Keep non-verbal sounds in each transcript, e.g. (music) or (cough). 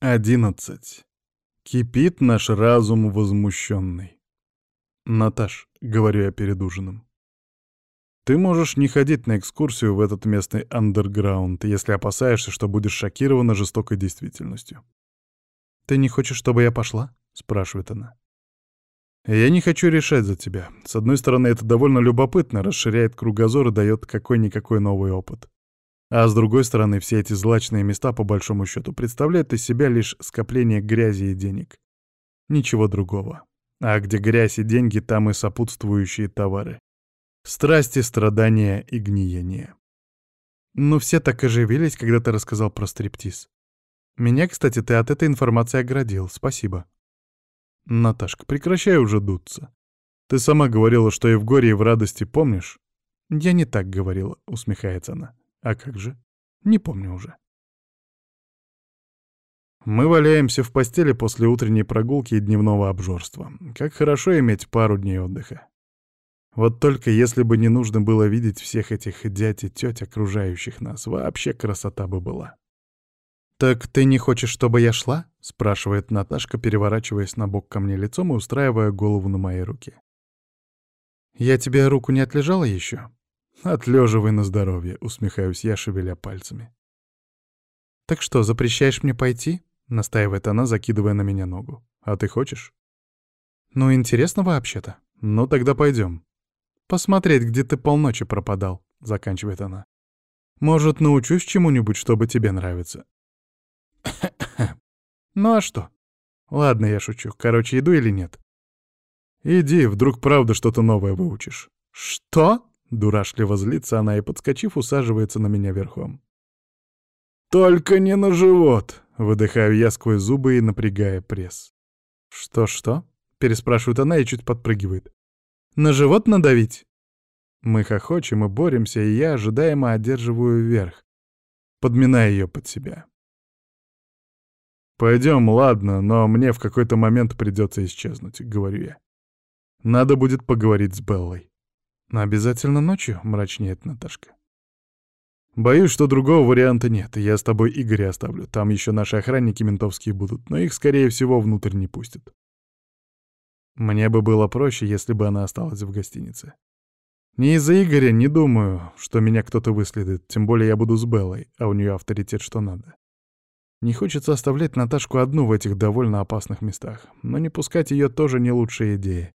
Одиннадцать. Кипит наш разум возмущенный. Наташ, говорю я перед ужином. Ты можешь не ходить на экскурсию в этот местный андерграунд, если опасаешься, что будешь шокирована жестокой действительностью. «Ты не хочешь, чтобы я пошла?» — спрашивает она. «Я не хочу решать за тебя. С одной стороны, это довольно любопытно, расширяет кругозор и дает какой-никакой новый опыт. А с другой стороны, все эти злачные места, по большому счету, представляют из себя лишь скопление грязи и денег. Ничего другого. А где грязь и деньги, там и сопутствующие товары. Страсти, страдания и гниение. Ну, все так оживились, когда ты рассказал про стриптиз. Меня, кстати, ты от этой информации оградил. Спасибо. Наташка, прекращай уже дуться. Ты сама говорила, что и в горе, и в радости, помнишь? Я не так говорила, усмехается она. А как же? Не помню уже. Мы валяемся в постели после утренней прогулки и дневного обжорства. Как хорошо иметь пару дней отдыха. Вот только если бы не нужно было видеть всех этих дядь и теть, окружающих нас, вообще красота бы была. «Так ты не хочешь, чтобы я шла?» — спрашивает Наташка, переворачиваясь на бок ко мне лицом и устраивая голову на моей руке. «Я тебе руку не отлежала еще?» «Отлеживай на здоровье», — усмехаюсь я, шевеля пальцами. «Так что, запрещаешь мне пойти?» — настаивает она, закидывая на меня ногу. «А ты хочешь?» «Ну, интересно вообще-то. Ну, тогда пойдем. Посмотреть, где ты полночи пропадал», — заканчивает она. «Может, научусь чему-нибудь, чтобы тебе нравиться?» (coughs) «Ну а что?» «Ладно, я шучу. Короче, иду или нет?» «Иди, вдруг правда что-то новое выучишь». «Что?» Дурашливо злится она и, подскочив, усаживается на меня верхом. «Только не на живот!» — выдыхаю я сквозь зубы и напрягая пресс. «Что-что?» — переспрашивает она и чуть подпрыгивает. «На живот надавить?» Мы хохочем и боремся, и я ожидаемо одерживаю вверх, подминая ее под себя. «Пойдем, ладно, но мне в какой-то момент придется исчезнуть», — говорю я. «Надо будет поговорить с Беллой». «Обязательно ночью?» — мрачнеет Наташка. «Боюсь, что другого варианта нет. Я с тобой Игоря оставлю. Там еще наши охранники ментовские будут, но их, скорее всего, внутрь не пустят». Мне бы было проще, если бы она осталась в гостинице. Не из-за Игоря не думаю, что меня кто-то выследит, тем более я буду с Беллой, а у нее авторитет что надо. Не хочется оставлять Наташку одну в этих довольно опасных местах, но не пускать ее тоже не лучшая идея.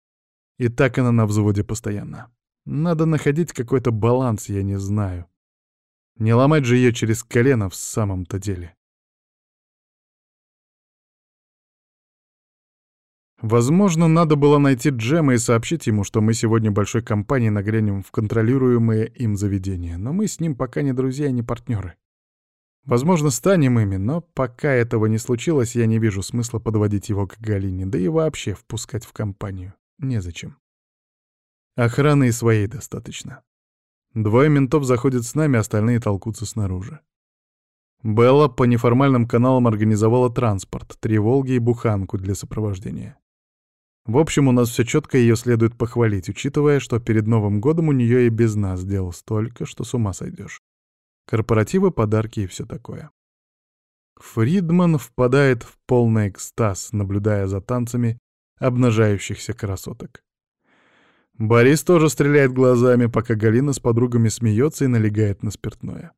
И так она на взводе постоянно. Надо находить какой-то баланс, я не знаю. Не ломать же ее через колено в самом-то деле. Возможно, надо было найти Джема и сообщить ему, что мы сегодня большой компанией нагрянем в контролируемое им заведение, но мы с ним пока не друзья и не партнеры. Возможно, станем ими, но пока этого не случилось, я не вижу смысла подводить его к Галине, да и вообще впускать в компанию. Незачем. Охраны и своей достаточно. Двое ментов заходят с нами, остальные толкутся снаружи. Белла по неформальным каналам организовала транспорт, три «Волги» и буханку для сопровождения. В общем, у нас все четко, ее следует похвалить, учитывая, что перед Новым годом у нее и без нас дел столько, что с ума сойдешь. Корпоративы, подарки и все такое. Фридман впадает в полный экстаз, наблюдая за танцами обнажающихся красоток. Борис тоже стреляет глазами, пока Галина с подругами смеется и налегает на спиртное.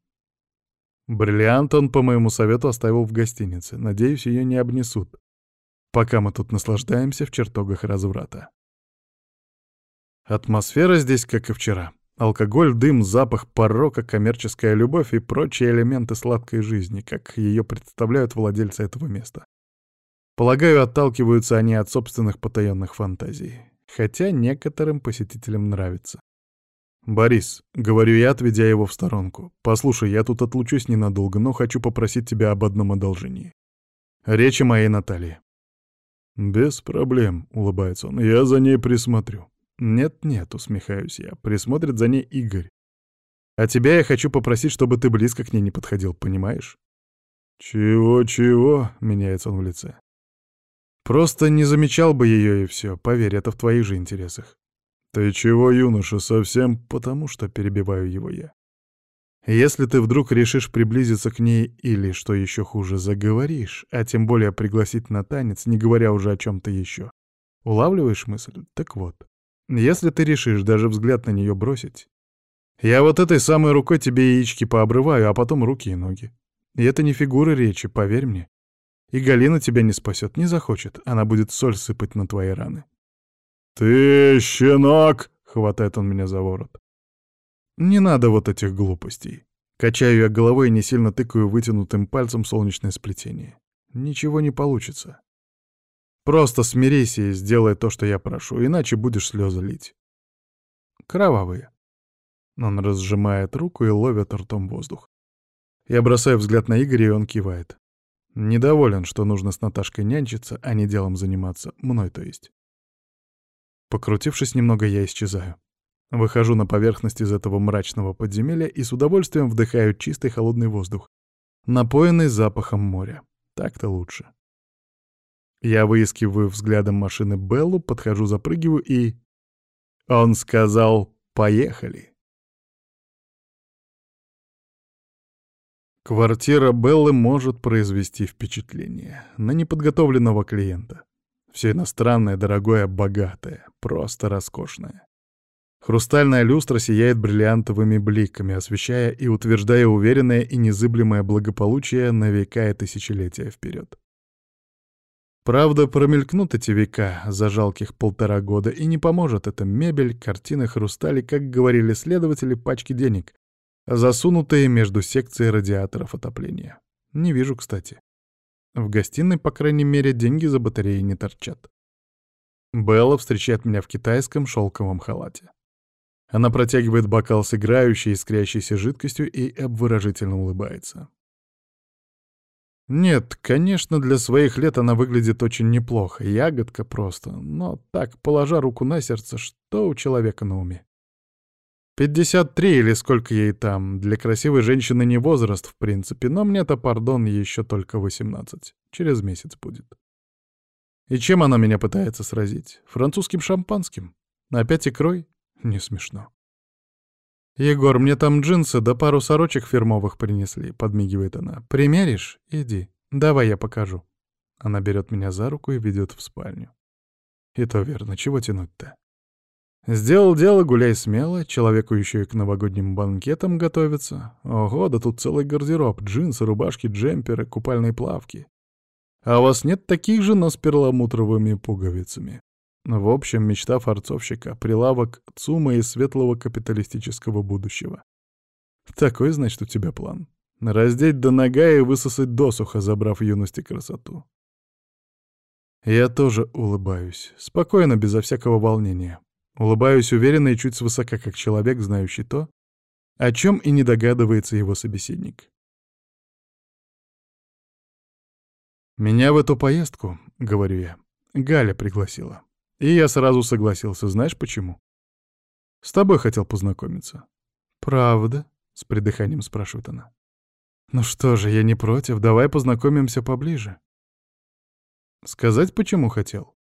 Бриллиант он, по моему совету, оставил в гостинице. Надеюсь, ее не обнесут. Пока мы тут наслаждаемся в чертогах разврата. Атмосфера здесь, как и вчера. Алкоголь, дым, запах порока, коммерческая любовь и прочие элементы сладкой жизни, как ее представляют владельцы этого места. Полагаю, отталкиваются они от собственных потаенных фантазий хотя некоторым посетителям нравится. «Борис», — говорю я, отведя его в сторонку, — «послушай, я тут отлучусь ненадолго, но хочу попросить тебя об одном одолжении. Речь о моей Наталье». «Без проблем», — улыбается он, — «я за ней присмотрю». «Нет-нет», — усмехаюсь я, — «присмотрит за ней Игорь. А тебя я хочу попросить, чтобы ты близко к ней не подходил, понимаешь?» «Чего-чего?» — меняется он в лице. Просто не замечал бы ее и все, поверь, это в твоих же интересах. Ты чего, юноша, совсем потому, что перебиваю его я. Если ты вдруг решишь приблизиться к ней или, что еще хуже, заговоришь, а тем более пригласить на танец, не говоря уже о чем-то еще, улавливаешь мысль? Так вот, если ты решишь даже взгляд на нее бросить, я вот этой самой рукой тебе яички пообрываю, а потом руки и ноги. И это не фигура речи, поверь мне. И Галина тебя не спасет, не захочет, она будет соль сыпать на твои раны. «Ты щенок!» — хватает он меня за ворот. Не надо вот этих глупостей. Качаю я головой и не сильно тыкаю вытянутым пальцем солнечное сплетение. Ничего не получится. Просто смирись и сделай то, что я прошу, иначе будешь слезы лить. Кровавые. Он разжимает руку и ловит ртом воздух. Я бросаю взгляд на Игоря, и он кивает. Недоволен, что нужно с Наташкой нянчиться, а не делом заниматься, мной то есть. Покрутившись немного, я исчезаю. Выхожу на поверхность из этого мрачного подземелья и с удовольствием вдыхаю чистый холодный воздух, напоенный запахом моря. Так-то лучше. Я выискиваю взглядом машины Беллу, подхожу, запрыгиваю и... Он сказал «Поехали». Квартира Беллы может произвести впечатление на неподготовленного клиента. Все иностранное, дорогое, богатое, просто роскошное. Хрустальная люстра сияет бриллиантовыми бликами, освещая и утверждая уверенное и незыблемое благополучие на века и тысячелетия вперед. Правда, промелькнут эти века за жалких полтора года, и не поможет эта мебель, картины, хрустали, как говорили следователи, пачки денег, засунутые между секцией радиаторов отопления. Не вижу, кстати. В гостиной, по крайней мере, деньги за батареи не торчат. Белла встречает меня в китайском шелковом халате. Она протягивает бокал с играющей, искрящейся жидкостью и обворожительно улыбается. Нет, конечно, для своих лет она выглядит очень неплохо, ягодка просто, но так, положа руку на сердце, что у человека на уме? 53 или сколько ей там, для красивой женщины не возраст, в принципе, но мне-то, пардон, еще только 18, через месяц будет. И чем она меня пытается сразить? Французским шампанским? Опять икрой? Не смешно. «Егор, мне там джинсы да пару сорочек фирмовых принесли», — подмигивает она. «Примеришь? Иди. Давай я покажу». Она берет меня за руку и ведет в спальню. И то верно, чего тянуть-то? Сделал дело, гуляй смело, человеку еще и к новогодним банкетам готовится. Ого, да тут целый гардероб, джинсы, рубашки, джемперы, купальные плавки. А у вас нет таких же, но с перламутровыми пуговицами? В общем, мечта форцовщика — прилавок ЦУМа и светлого капиталистического будущего. Такой, значит, у тебя план. Раздеть до нога и высосать досуха, забрав юность и красоту. Я тоже улыбаюсь. Спокойно, безо всякого волнения. Улыбаюсь уверенно и чуть свысока, как человек, знающий то, о чем и не догадывается его собеседник. «Меня в эту поездку, — говорю я, — Галя пригласила. И я сразу согласился. Знаешь почему? С тобой хотел познакомиться. Правда? С придыханием спрашивает она. Ну что же, я не против. Давай познакомимся поближе. Сказать, почему хотел?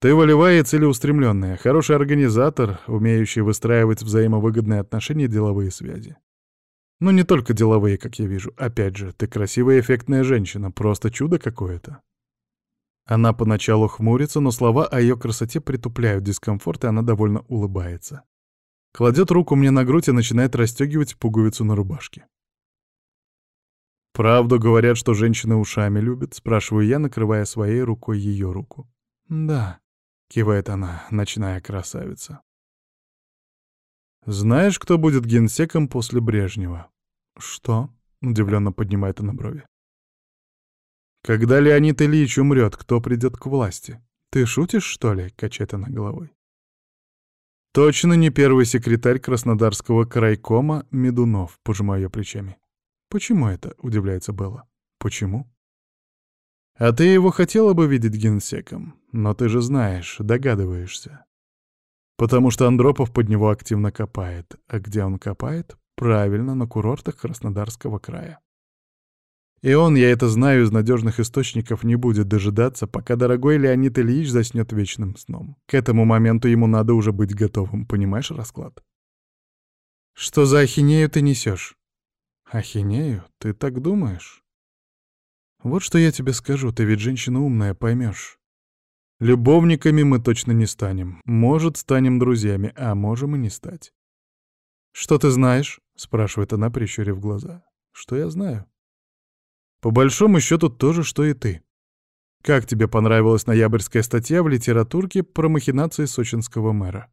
Ты волевая и целеустремленная, хороший организатор, умеющий выстраивать взаимовыгодные отношения и деловые связи. Ну, не только деловые, как я вижу. Опять же, ты красивая эффектная женщина, просто чудо какое-то. Она поначалу хмурится, но слова о ее красоте притупляют дискомфорт, и она довольно улыбается. Кладет руку мне на грудь и начинает расстегивать пуговицу на рубашке. «Правду говорят, что женщины ушами любят?» — спрашиваю я, накрывая своей рукой ее руку. «Да», — кивает она, ночная красавица. «Знаешь, кто будет генсеком после Брежнева?» «Что?» — удивленно поднимает она брови. Когда Леонид Ильич умрет, кто придет к власти? Ты шутишь, что ли?» — качает она головой. «Точно не первый секретарь Краснодарского крайкома Медунов», — пожимаю я плечами. «Почему это?» — удивляется Белла. «Почему?» «А ты его хотела бы видеть генсеком? Но ты же знаешь, догадываешься. Потому что Андропов под него активно копает. А где он копает? Правильно, на курортах Краснодарского края. И он, я это знаю из надежных источников, не будет дожидаться, пока дорогой Леонид Ильич заснет вечным сном. К этому моменту ему надо уже быть готовым, понимаешь расклад? Что за ахинею ты несешь? Ахинею? Ты так думаешь? Вот что я тебе скажу, ты ведь женщина умная, поймешь. Любовниками мы точно не станем. Может, станем друзьями, а можем и не стать. «Что ты знаешь?» — спрашивает она, прищурив глаза. «Что я знаю?» «По большому счету то же, что и ты. Как тебе понравилась ноябрьская статья в литературке про махинации сочинского мэра?»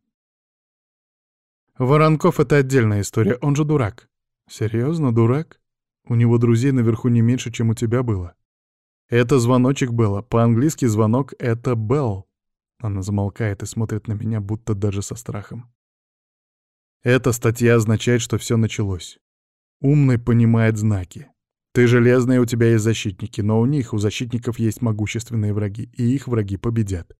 «Воронков — это отдельная история, он же дурак». «Серьезно, дурак? У него друзей наверху не меньше, чем у тебя было. Это звоночек было. По-английски звонок — это bell». Она замолкает и смотрит на меня, будто даже со страхом. Эта статья означает, что все началось. Умный понимает знаки. Ты железный, у тебя есть защитники, но у них, у защитников есть могущественные враги, и их враги победят.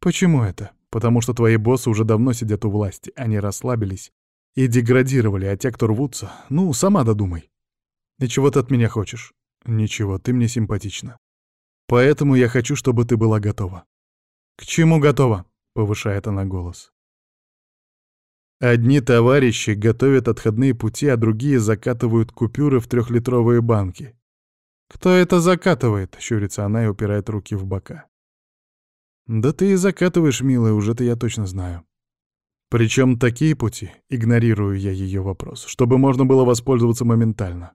Почему это? Потому что твои боссы уже давно сидят у власти, они расслабились и деградировали, а те, кто рвутся, ну, сама додумай. И чего ты от меня хочешь? Ничего, ты мне симпатична. Поэтому я хочу, чтобы ты была готова. К чему готова? Повышает она голос. Одни товарищи готовят отходные пути, а другие закатывают купюры в трехлитровые банки. «Кто это закатывает?» — щурится она и упирает руки в бока. «Да ты и закатываешь, милая, уже-то я точно знаю». Причем такие пути, игнорирую я ее вопрос, чтобы можно было воспользоваться моментально.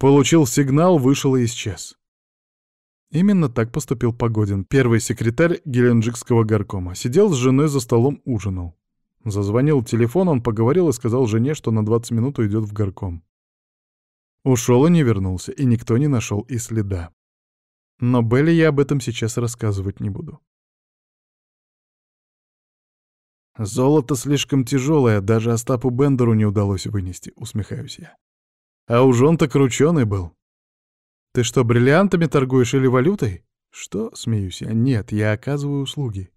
Получил сигнал, вышел и исчез. Именно так поступил Погодин, первый секретарь Геленджикского горкома. Сидел с женой за столом, ужинал. Зазвонил телефон, он поговорил и сказал жене, что на 20 минут уйдет в горком. Ушел и не вернулся, и никто не нашел и следа. Но Белли я об этом сейчас рассказывать не буду. Золото слишком тяжелое, даже Остапу Бендеру не удалось вынести, усмехаюсь я. А уж он-то крученый был. Ты что, бриллиантами торгуешь или валютой? Что, смеюсь я, нет, я оказываю услуги.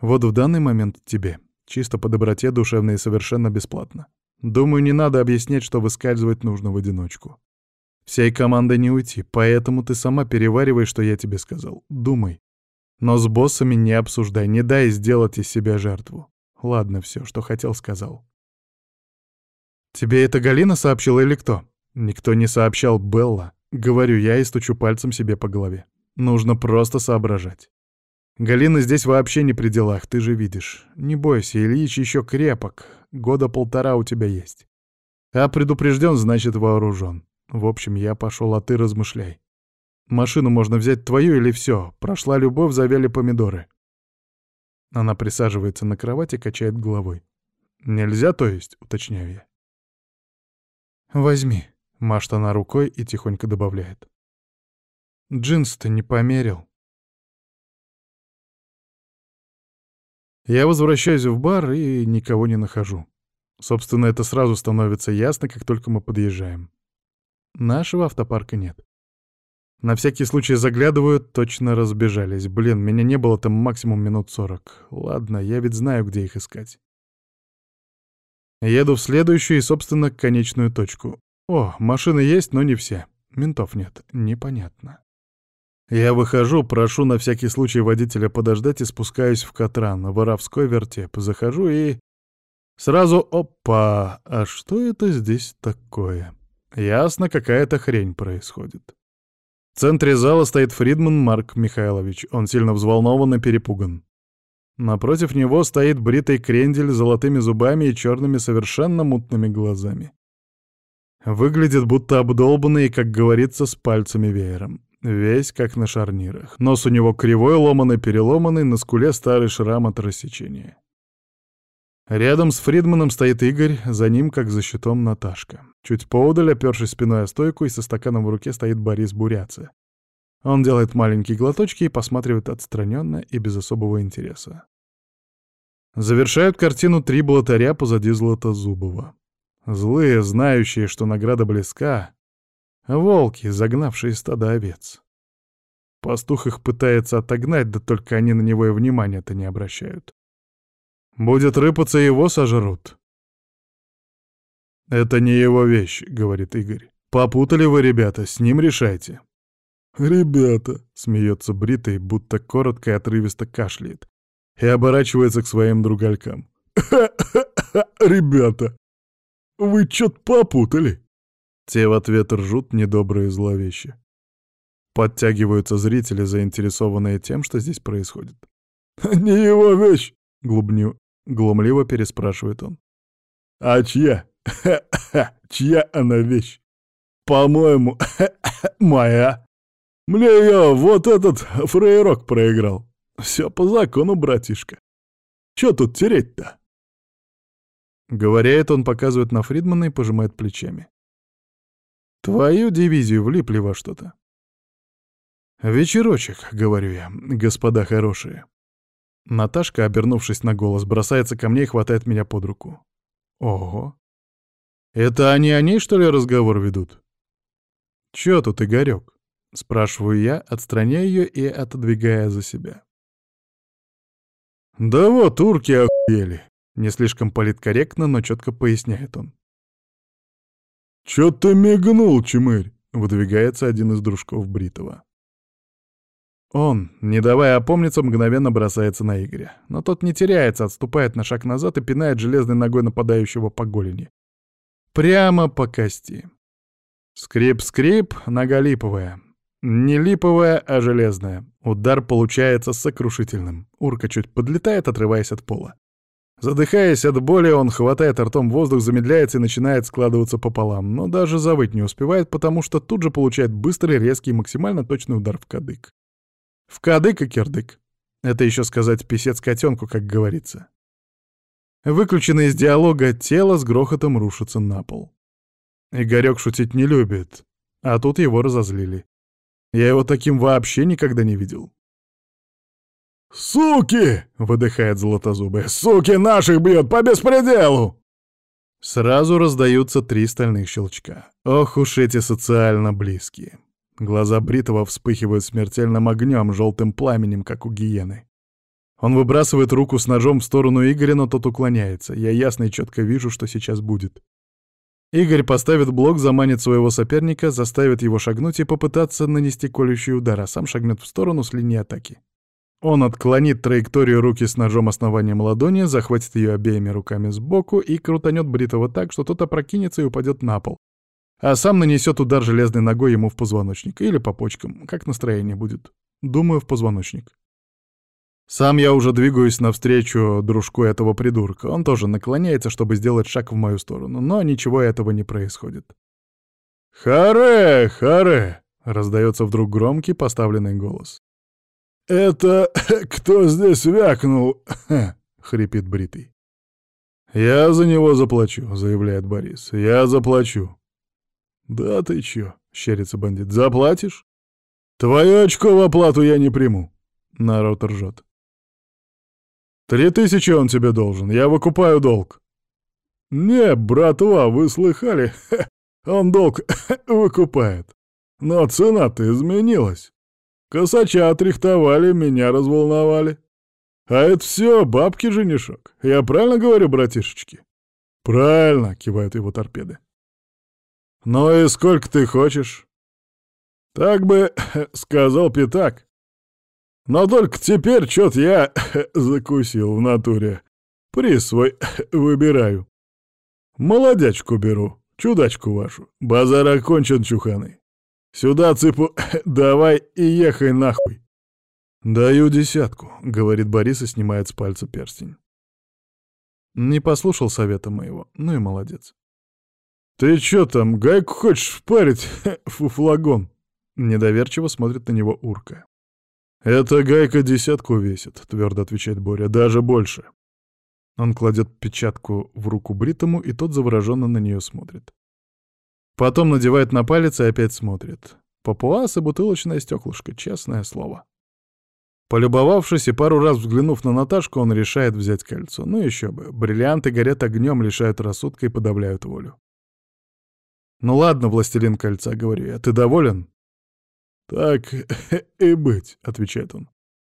Вот в данный момент тебе. Чисто по доброте душевной и совершенно бесплатно. Думаю, не надо объяснять, что выскальзывать нужно в одиночку. Всей командой не уйти, поэтому ты сама переваривай, что я тебе сказал. Думай. Но с боссами не обсуждай, не дай сделать из себя жертву. Ладно, все, что хотел, сказал. Тебе это Галина сообщила или кто? Никто не сообщал, Белла. Говорю я и стучу пальцем себе по голове. Нужно просто соображать. Галина здесь вообще не при делах, ты же видишь. Не бойся, Ильич еще крепок, года полтора у тебя есть. А предупрежден, значит вооружен. В общем, я пошел, а ты размышляй. Машину можно взять твою или все. Прошла любовь, завяли помидоры. Она присаживается на кровати, качает головой. «Нельзя, то есть?» — уточняю я. «Возьми», — машет она рукой и тихонько добавляет. «Джинс ты не померил». Я возвращаюсь в бар и никого не нахожу. Собственно, это сразу становится ясно, как только мы подъезжаем. Нашего автопарка нет. На всякий случай заглядываю, точно разбежались. Блин, меня не было там максимум минут сорок. Ладно, я ведь знаю, где их искать. Еду в следующую и, собственно, конечную точку. О, машины есть, но не все. Ментов нет. Непонятно. Я выхожу, прошу на всякий случай водителя подождать и спускаюсь в Катран, воровской вертеп. Захожу и... Сразу опа! А что это здесь такое? Ясно, какая-то хрень происходит. В центре зала стоит Фридман Марк Михайлович. Он сильно взволнован и перепуган. Напротив него стоит бритый крендель с золотыми зубами и черными совершенно мутными глазами. Выглядит будто обдолбанный, как говорится, с пальцами веером. Весь как на шарнирах. Нос у него кривой, ломаный, переломанный, на скуле старый шрам от рассечения. Рядом с Фридманом стоит Игорь, за ним, как за щитом, Наташка. Чуть поодаль, опершись спиной о стойку, и со стаканом в руке стоит Борис Буряца. Он делает маленькие глоточки и посматривает отстраненно и без особого интереса. Завершают картину три блатаря позади Златозубова. Злые, знающие, что награда близка, Волки, загнавшие стадо овец. Пастух их пытается отогнать, да только они на него и внимания-то не обращают. Будет рыпаться, его сожрут. «Это не его вещь», — говорит Игорь. «Попутали вы, ребята, с ним решайте». «Ребята», — смеется Бритый, будто коротко и отрывисто кашляет, и оборачивается к своим другалькам. «Ребята, вы чё-то попутали?» Те в ответ ржут недобрые зловещи. Подтягиваются зрители, заинтересованные тем, что здесь происходит. «Не его вещь!» — глубню, глумливо переспрашивает он. «А чья? Чья она вещь? По-моему, моя. Мне вот этот фрейрок проиграл. Все по закону, братишка. Че тут тереть-то?» Говоря это, он показывает на Фридмана и пожимает плечами. «Твою дивизию влипли во что-то». «Вечерочек», — говорю я, — «господа хорошие». Наташка, обернувшись на голос, бросается ко мне и хватает меня под руку. «Ого! Это они о ней, что ли, разговор ведут?» «Чё тут, Игорёк?» — спрашиваю я, отстраняя ее и отодвигая за себя. «Да вот, турки охуели!» — не слишком политкорректно, но четко поясняет он. «Чё ты мигнул, чмырь?» — выдвигается один из дружков Бритова. Он, не давая опомниться, мгновенно бросается на Игоря. Но тот не теряется, отступает на шаг назад и пинает железной ногой нападающего по голени. Прямо по кости. Скрип-скрип, нога липовая. Не липовая, а железная. Удар получается сокрушительным. Урка чуть подлетает, отрываясь от пола. Задыхаясь от боли, он хватает ртом воздух, замедляется и начинает складываться пополам, но даже завыть не успевает, потому что тут же получает быстрый, резкий и максимально точный удар в кадык. В кадык и кирдык. Это еще сказать писец котенку, как говорится. Выключенное из диалога тело с грохотом рушится на пол. Игорек шутить не любит, а тут его разозлили. Я его таким вообще никогда не видел. «Суки!» — выдыхает золотозубый. «Суки наших бьет по беспределу!» Сразу раздаются три стальных щелчка. Ох уж эти социально близкие. Глаза Бритова вспыхивают смертельным огнем, желтым пламенем, как у гиены. Он выбрасывает руку с ножом в сторону Игоря, но тот уклоняется. Я ясно и четко вижу, что сейчас будет. Игорь поставит блок, заманит своего соперника, заставит его шагнуть и попытаться нанести колющий удар, а сам шагнет в сторону с линии атаки. Он отклонит траекторию руки с ножом основанием ладони, захватит ее обеими руками сбоку и крутанет Бритова так, что тот опрокинется и упадет на пол, а сам нанесет удар железной ногой ему в позвоночник или по почкам, как настроение будет. Думаю, в позвоночник. Сам я уже двигаюсь навстречу дружку этого придурка. Он тоже наклоняется, чтобы сделать шаг в мою сторону, но ничего этого не происходит. «Харе! Харе!» — раздается вдруг громкий поставленный голос. «Это (coughs) кто здесь вякнул?» — хрипит Бритый. «Я за него заплачу», — заявляет Борис. «Я заплачу». «Да ты чё?» — щерится бандит. «Заплатишь?» «Твою очко в оплату я не приму!» Народ ржет. «Три тысячи он тебе должен, я выкупаю долг». «Не, братва, вы слыхали? (laughs) он долг (laughs) выкупает. Но цена-то изменилась. Косача отрихтовали, меня разволновали. А это все бабки женишок. Я правильно говорю, братишечки?» «Правильно», — кивают его торпеды. «Ну и сколько ты хочешь?» «Так бы (laughs) сказал Пятак. Но только теперь чё-то я (laughs) закусил в натуре. Приз свой (laughs) выбираю. Молодячку беру, чудачку вашу. Базар окончен, чуханы. Сюда цыпу (laughs) давай и ехай нахуй. «Даю десятку», — говорит Борис и снимает с пальца перстень. Не послушал совета моего, ну и молодец. «Ты чё там, гайку хочешь впарить, фуфлагон?» Недоверчиво смотрит на него Урка. «Эта гайка десятку весит», — твердо отвечает Боря, — «даже больше». Он кладет печатку в руку Бритому, и тот завороженно на нее смотрит. Потом надевает на палец и опять смотрит. Папуас и бутылочное стеклышко, честное слово. Полюбовавшись и пару раз взглянув на Наташку, он решает взять кольцо. Ну еще бы, бриллианты горят огнем, лишают рассудка и подавляют волю. «Ну ладно, властелин кольца», — говорю я, — «ты доволен?» «Так (laughs) и быть», — отвечает он.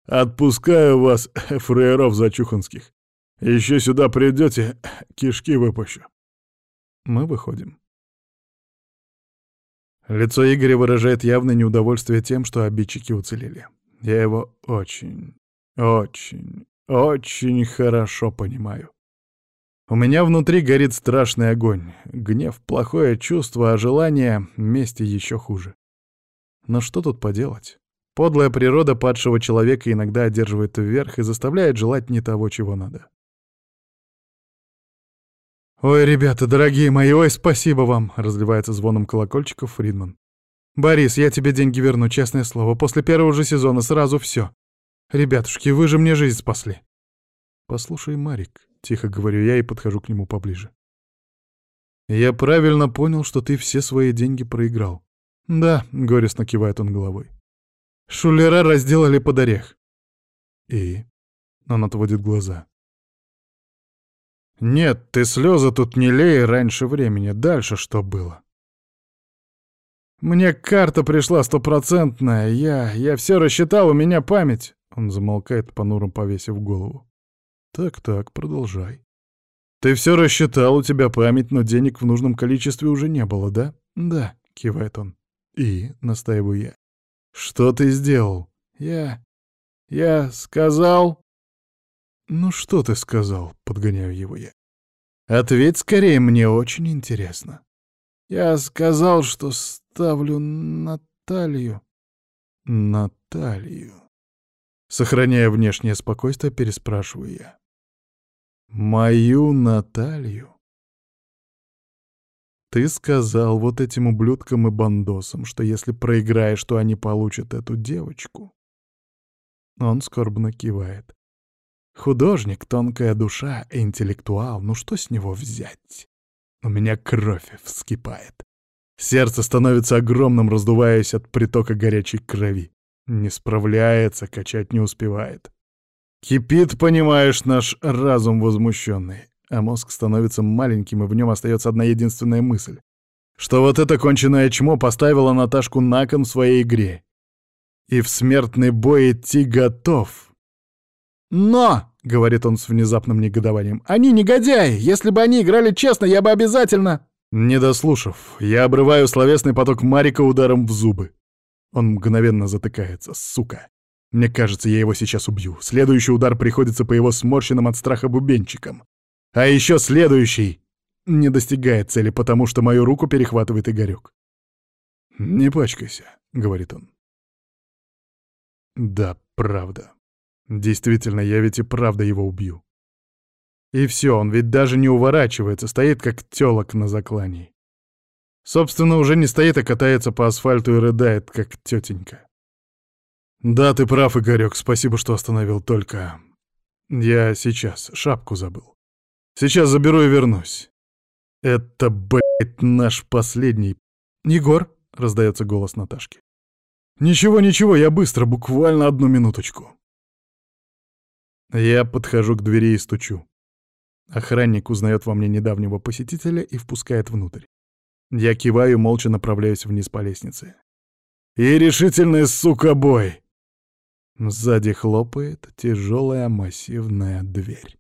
«Отпускаю вас, (laughs) фраеров зачуханских. Еще сюда придете, (laughs) кишки выпущу». Мы выходим. Лицо Игоря выражает явное неудовольствие тем, что обидчики уцелели. Я его очень, очень, очень хорошо понимаю. У меня внутри горит страшный огонь. Гнев — плохое чувство, а желание мести еще хуже. Но что тут поделать? Подлая природа падшего человека иногда одерживает вверх и заставляет желать не того, чего надо. «Ой, ребята, дорогие мои, ой, спасибо вам!» — разливается звоном колокольчиков Фридман. «Борис, я тебе деньги верну, честное слово. После первого же сезона сразу все. Ребятушки, вы же мне жизнь спасли». «Послушай, Марик», — тихо говорю я и подхожу к нему поближе. «Я правильно понял, что ты все свои деньги проиграл». «Да», — горестно кивает он головой. «Шулера разделали под орех». «И?» — он отводит глаза. «Нет, ты слезы тут не лей раньше времени. Дальше что было?» «Мне карта пришла стопроцентная. Я... я все рассчитал, у меня память». Он замолкает, понуром повесив голову. Так-так, продолжай. Ты все рассчитал, у тебя память, но денег в нужном количестве уже не было, да? Да, кивает он. И, настаиваю я. Что ты сделал? Я... я сказал... Ну что ты сказал, подгоняю его я. Ответь скорее, мне очень интересно. Я сказал, что ставлю Наталью. Наталью. Сохраняя внешнее спокойствие, переспрашиваю я. Мою Наталью? Ты сказал вот этим ублюдкам и бандосам, что если проиграешь, то они получат эту девочку. Он скорбно кивает. Художник, тонкая душа, интеллектуал, ну что с него взять? У меня кровь вскипает. Сердце становится огромным, раздуваясь от притока горячей крови. Не справляется, качать не успевает. Кипит, понимаешь, наш разум возмущенный, а мозг становится маленьким, и в нем остается одна единственная мысль. Что вот это конченое чмо поставило Наташку на кон в своей игре. И в смертный бой идти готов. «Но!» — говорит он с внезапным негодованием. «Они негодяи! Если бы они играли честно, я бы обязательно...» Не дослушав, я обрываю словесный поток Марика ударом в зубы. Он мгновенно затыкается, сука. Мне кажется, я его сейчас убью. Следующий удар приходится по его сморщенным от страха бубенчикам. А еще следующий не достигает цели, потому что мою руку перехватывает Игорек. «Не пачкайся», — говорит он. Да, правда. Действительно, я ведь и правда его убью. И все, он ведь даже не уворачивается, стоит как тёлок на заклании. Собственно, уже не стоит, а катается по асфальту и рыдает, как тетенька. «Да, ты прав, Игорек, спасибо, что остановил, только... Я сейчас шапку забыл. Сейчас заберу и вернусь. Это, блядь, наш последний... Егор!» — раздается голос Наташки. «Ничего, ничего, я быстро, буквально одну минуточку». Я подхожу к двери и стучу. Охранник узнает во мне недавнего посетителя и впускает внутрь. Я киваю, молча направляюсь вниз по лестнице. «И решительный, сука, бой!» Сзади хлопает тяжелая массивная дверь.